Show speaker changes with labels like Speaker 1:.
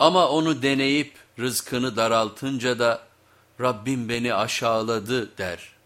Speaker 1: Ama onu deneyip rızkını daraltınca da Rabbim beni aşağıladı der.